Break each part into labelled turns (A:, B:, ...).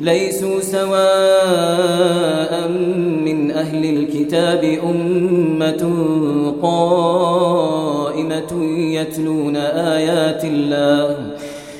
A: ليسوا سواء من أهل الكتاب أمة قائمة يتلون آيات الله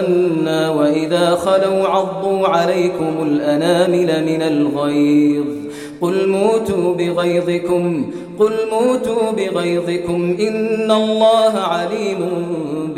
A: تمنى وإذا خلوا عضوا عليكم الأنامل من الغيظ. قل موتوا بغيظكم قل موتوا بغيظكم إن الله عليم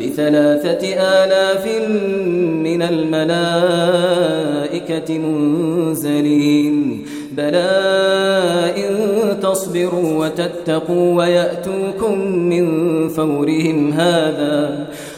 A: بثلاثة آلاف من الملائكة منزلين. بلى إن تصبروا وتتقوا ويأتوكم من فورهم هذا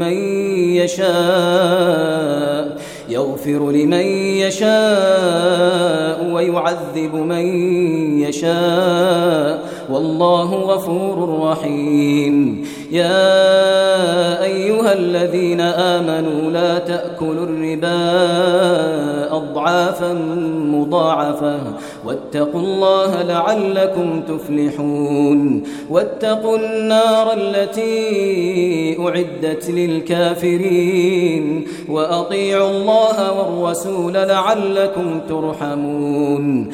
A: لمن يشاء يغفر لمن يشاء ويعذب من يشاء. والله غفور رحيم. يا أيها الذين آمنوا لا تأكلوا الربا أضعافا مضاعفة. واتقوا الله لعلكم تفلحون. واتقوا النار التي أعدت للكافرين وأطيعوا الله والرسول لعلكم ترحمون